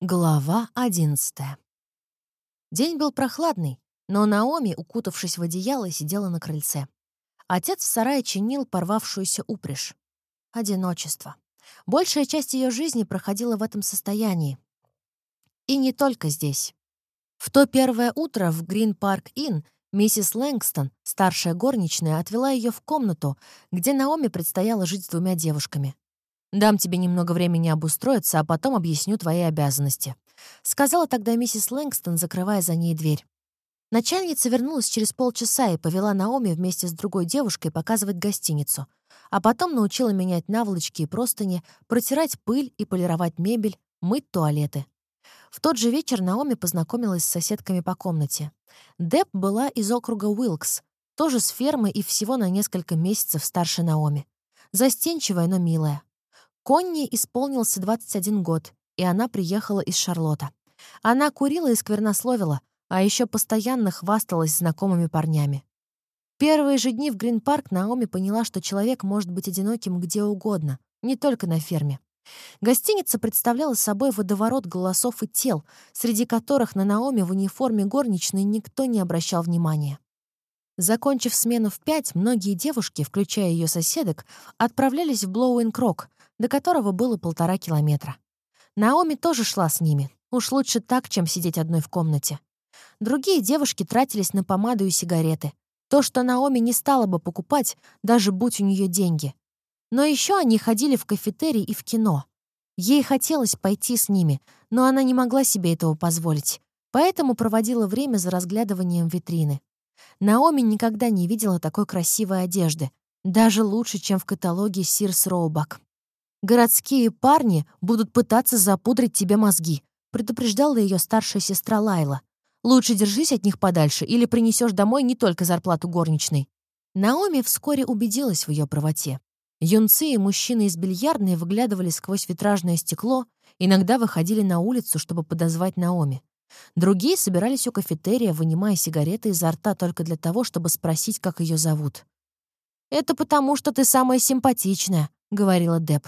Глава одиннадцатая. День был прохладный, но Наоми, укутавшись в одеяло, сидела на крыльце. Отец в сарае чинил порвавшуюся упряжь. Одиночество. Большая часть ее жизни проходила в этом состоянии. И не только здесь. В то первое утро в Грин Парк Инн миссис Лэнгстон, старшая горничная, отвела ее в комнату, где Наоми предстояло жить с двумя девушками. Дам тебе немного времени обустроиться, а потом объясню твои обязанности», — сказала тогда миссис Лэнгстон, закрывая за ней дверь. Начальница вернулась через полчаса и повела Наоми вместе с другой девушкой показывать гостиницу, а потом научила менять наволочки и простыни, протирать пыль и полировать мебель, мыть туалеты. В тот же вечер Наоми познакомилась с соседками по комнате. Деб была из округа Уилкс, тоже с фермы и всего на несколько месяцев старше Наоми. Застенчивая, но милая. Конни исполнился 21 год, и она приехала из Шарлота. Она курила и сквернословила, а еще постоянно хвасталась знакомыми парнями. Первые же дни в Грин-парк Наоми поняла, что человек может быть одиноким где угодно, не только на ферме. Гостиница представляла собой водоворот голосов и тел, среди которых на Наоми в униформе горничной никто не обращал внимания. Закончив смену в пять, многие девушки, включая ее соседок, отправлялись в Блоуинг-Рок, до которого было полтора километра. Наоми тоже шла с ними. Уж лучше так, чем сидеть одной в комнате. Другие девушки тратились на помаду и сигареты. То, что Наоми не стала бы покупать, даже будь у нее деньги. Но еще они ходили в кафетерий и в кино. Ей хотелось пойти с ними, но она не могла себе этого позволить, поэтому проводила время за разглядыванием витрины. Наоми никогда не видела такой красивой одежды, даже лучше, чем в каталоге Сирс Роубак. «Городские парни будут пытаться запудрить тебе мозги», предупреждала ее старшая сестра Лайла. «Лучше держись от них подальше, или принесешь домой не только зарплату горничной». Наоми вскоре убедилась в ее правоте. Юнцы и мужчины из бильярдной выглядывали сквозь витражное стекло, иногда выходили на улицу, чтобы подозвать Наоми. Другие собирались у кафетерия, вынимая сигареты изо рта только для того, чтобы спросить, как ее зовут. «Это потому, что ты самая симпатичная», — говорила Деб.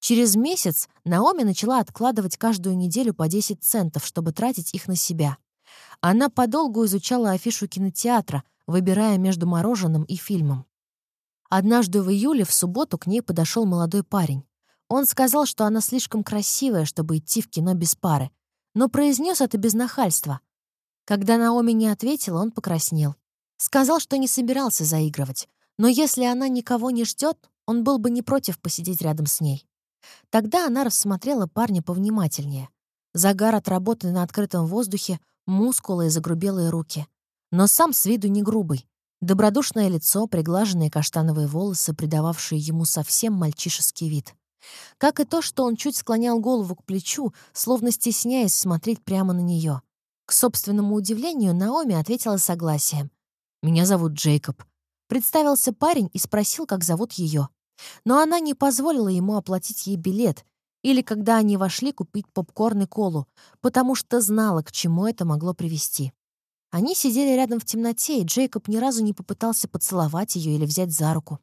Через месяц Наоми начала откладывать каждую неделю по 10 центов, чтобы тратить их на себя. Она подолгу изучала афишу кинотеатра, выбирая между мороженым и фильмом. Однажды в июле в субботу к ней подошел молодой парень. Он сказал, что она слишком красивая, чтобы идти в кино без пары, но произнес это без нахальства. Когда Наоми не ответила, он покраснел. Сказал, что не собирался заигрывать, но если она никого не ждет, он был бы не против посидеть рядом с ней. Тогда она рассмотрела парня повнимательнее. Загар от работы на открытом воздухе, мускулы и загрубелые руки. Но сам с виду не грубый. Добродушное лицо, приглаженные каштановые волосы, придававшие ему совсем мальчишеский вид. Как и то, что он чуть склонял голову к плечу, словно стесняясь смотреть прямо на нее. К собственному удивлению, Наоми ответила согласием. «Меня зовут Джейкоб». Представился парень и спросил, как зовут ее. Но она не позволила ему оплатить ей билет или, когда они вошли, купить попкорн и колу, потому что знала, к чему это могло привести. Они сидели рядом в темноте, и Джейкоб ни разу не попытался поцеловать ее или взять за руку.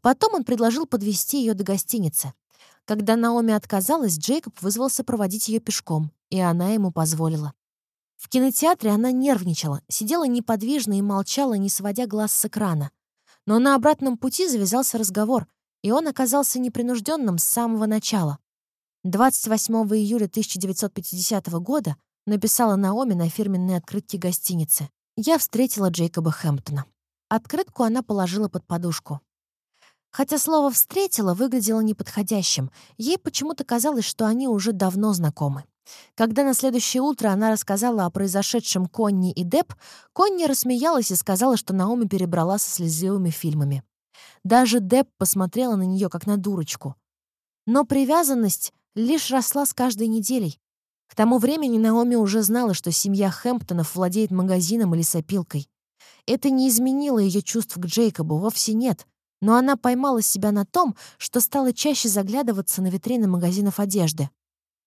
Потом он предложил подвести ее до гостиницы. Когда Наоми отказалась, Джейкоб вызвался проводить ее пешком, и она ему позволила. В кинотеатре она нервничала, сидела неподвижно и молчала, не сводя глаз с экрана. Но на обратном пути завязался разговор, и он оказался непринужденным с самого начала. 28 июля 1950 года написала Наоми на фирменной открытке гостиницы. Я встретила Джейкоба Хэмптона. Открытку она положила под подушку. Хотя слово «встретила» выглядело неподходящим, ей почему-то казалось, что они уже давно знакомы. Когда на следующее утро она рассказала о произошедшем Конни и Деп, Конни рассмеялась и сказала, что Наоми перебрала со слезливыми фильмами. Даже Деб посмотрела на нее как на дурочку. Но привязанность лишь росла с каждой неделей. К тому времени Наоми уже знала, что семья Хэмптонов владеет магазином или сопилкой. Это не изменило ее чувств к Джейкобу, вовсе нет. Но она поймала себя на том, что стала чаще заглядываться на витрины магазинов одежды.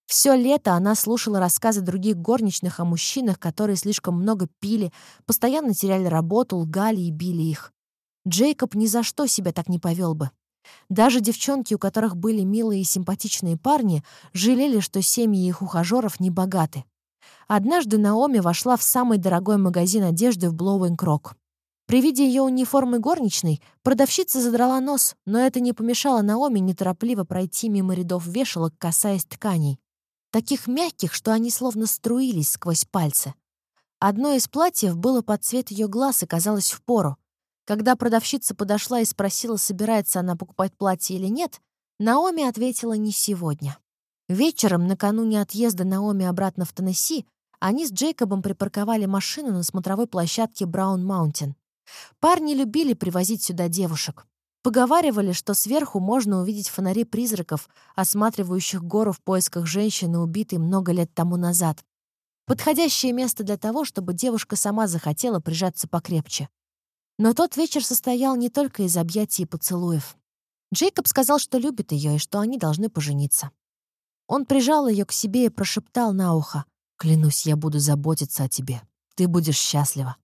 Все лето она слушала рассказы других горничных о мужчинах, которые слишком много пили, постоянно теряли работу, лгали и били их. Джейкоб ни за что себя так не повел бы. Даже девчонки, у которых были милые и симпатичные парни, жалели, что семьи их ухажеров не богаты. Однажды Наоми вошла в самый дорогой магазин одежды в Блоуинг-Рок. При виде ее униформы горничной продавщица задрала нос, но это не помешало Наоми неторопливо пройти мимо рядов вешалок, касаясь тканей. Таких мягких, что они словно струились сквозь пальцы. Одно из платьев было под цвет ее глаз и казалось впору. Когда продавщица подошла и спросила, собирается она покупать платье или нет, Наоми ответила «не сегодня». Вечером, накануне отъезда Наоми обратно в Теннесси, они с Джейкобом припарковали машину на смотровой площадке Браун Маунтин. Парни любили привозить сюда девушек. Поговаривали, что сверху можно увидеть фонари призраков, осматривающих гору в поисках женщины, убитой много лет тому назад. Подходящее место для того, чтобы девушка сама захотела прижаться покрепче. Но тот вечер состоял не только из объятий и поцелуев. Джейкоб сказал, что любит ее и что они должны пожениться. Он прижал ее к себе и прошептал на ухо, «Клянусь, я буду заботиться о тебе. Ты будешь счастлива».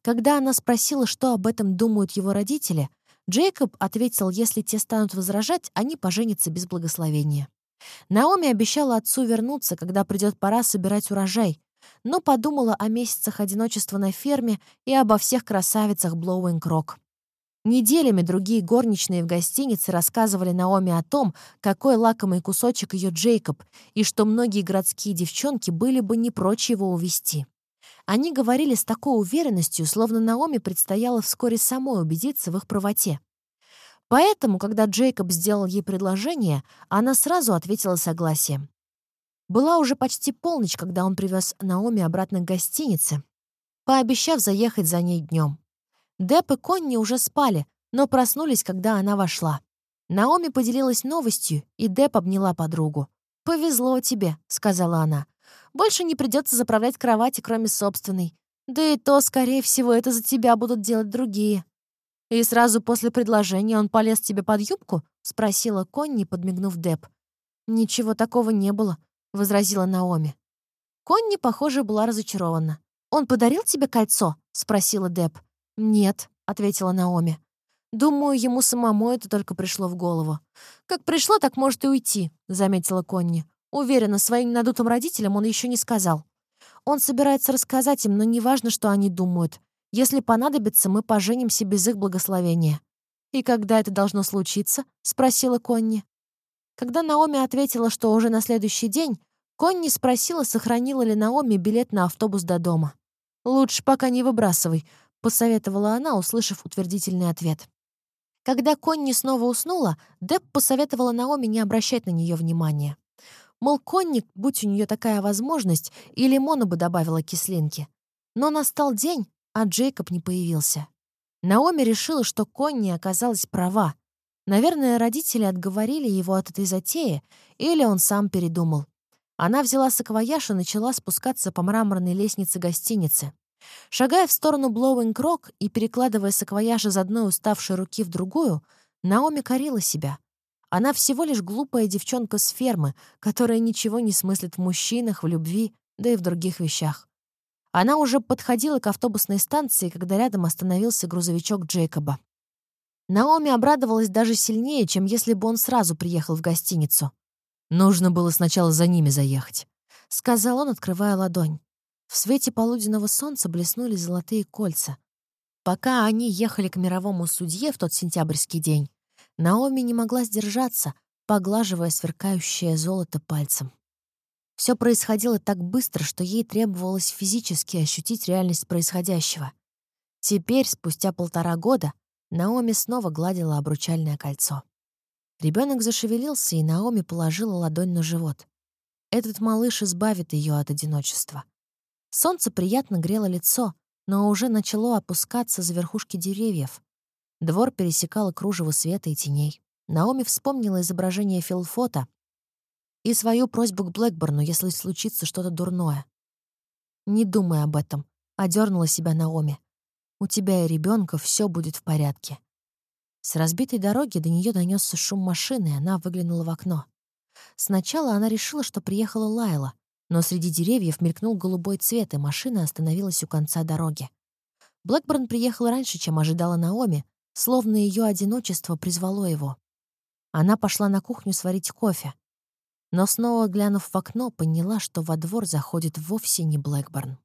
Когда она спросила, что об этом думают его родители, Джейкоб ответил, если те станут возражать, они поженятся без благословения. Наоми обещала отцу вернуться, когда придет пора собирать урожай, но подумала о месяцах одиночества на ферме и обо всех красавицах Блоуинг-Рок. Неделями другие горничные в гостинице рассказывали Наоми о том, какой лакомый кусочек ее Джейкоб, и что многие городские девчонки были бы не прочь его увести. Они говорили с такой уверенностью, словно Наоми предстояло вскоре самой убедиться в их правоте. Поэтому, когда Джейкоб сделал ей предложение, она сразу ответила согласием. Была уже почти полночь, когда он привез Наоми обратно к гостинице, пообещав заехать за ней днем. Деп и Конни уже спали, но проснулись, когда она вошла. Наоми поделилась новостью, и Деп обняла подругу. «Повезло тебе», — сказала она. Больше не придется заправлять кровати, кроме собственной. Да и то, скорее всего, это за тебя будут делать другие. И сразу после предложения он полез тебе под юбку? Спросила Конни, подмигнув Деп. Ничего такого не было, возразила Наоми. Конни, похоже, была разочарована. «Он подарил тебе кольцо?» — спросила Деп. «Нет», — ответила Наоми. «Думаю, ему самому это только пришло в голову». «Как пришло, так может и уйти», — заметила Конни. Уверена, своим надутым родителям он еще не сказал. Он собирается рассказать им, но неважно, что они думают. Если понадобится, мы поженимся без их благословения. «И когда это должно случиться?» — спросила Конни. Когда Наоми ответила, что уже на следующий день, Конни спросила, сохранила ли Наоми билет на автобус до дома. «Лучше пока не выбрасывай», — посоветовала она, услышав утвердительный ответ. Когда Конни снова уснула, Деб посоветовала Наоми не обращать на нее внимания. Мол, конник, будь у нее такая возможность, и лимону бы добавила кислинки. Но настал день, а Джейкоб не появился. Наоми решила, что Конни оказалась права. Наверное, родители отговорили его от этой затеи, или он сам передумал. Она взяла саквояж и начала спускаться по мраморной лестнице гостиницы. Шагая в сторону Блоуинг-Рок и перекладывая саквояж из одной уставшей руки в другую, Наоми корила себя — она всего лишь глупая девчонка с фермы, которая ничего не смыслит в мужчинах, в любви, да и в других вещах. Она уже подходила к автобусной станции, когда рядом остановился грузовичок Джейкоба. Наоми обрадовалась даже сильнее, чем если бы он сразу приехал в гостиницу. «Нужно было сначала за ними заехать», — сказал он, открывая ладонь. В свете полуденного солнца блеснули золотые кольца. Пока они ехали к мировому судье в тот сентябрьский день, Наоми не могла сдержаться, поглаживая сверкающее золото пальцем. Все происходило так быстро, что ей требовалось физически ощутить реальность происходящего. Теперь, спустя полтора года, Наоми снова гладила обручальное кольцо. Ребенок зашевелился, и Наоми положила ладонь на живот. Этот малыш избавит ее от одиночества. Солнце приятно грело лицо, но уже начало опускаться за верхушки деревьев. Двор пересекало кружево света и теней. Наоми вспомнила изображение Филфота и свою просьбу к Блэкборну, если случится что-то дурное. «Не думай об этом», — одернула себя Наоми. «У тебя и ребенка все будет в порядке». С разбитой дороги до нее донесся шум машины, и она выглянула в окно. Сначала она решила, что приехала Лайла, но среди деревьев мелькнул голубой цвет, и машина остановилась у конца дороги. Блэкборн приехал раньше, чем ожидала Наоми, словно ее одиночество призвало его. Она пошла на кухню сварить кофе, но снова, глянув в окно, поняла, что во двор заходит вовсе не Блэкборн.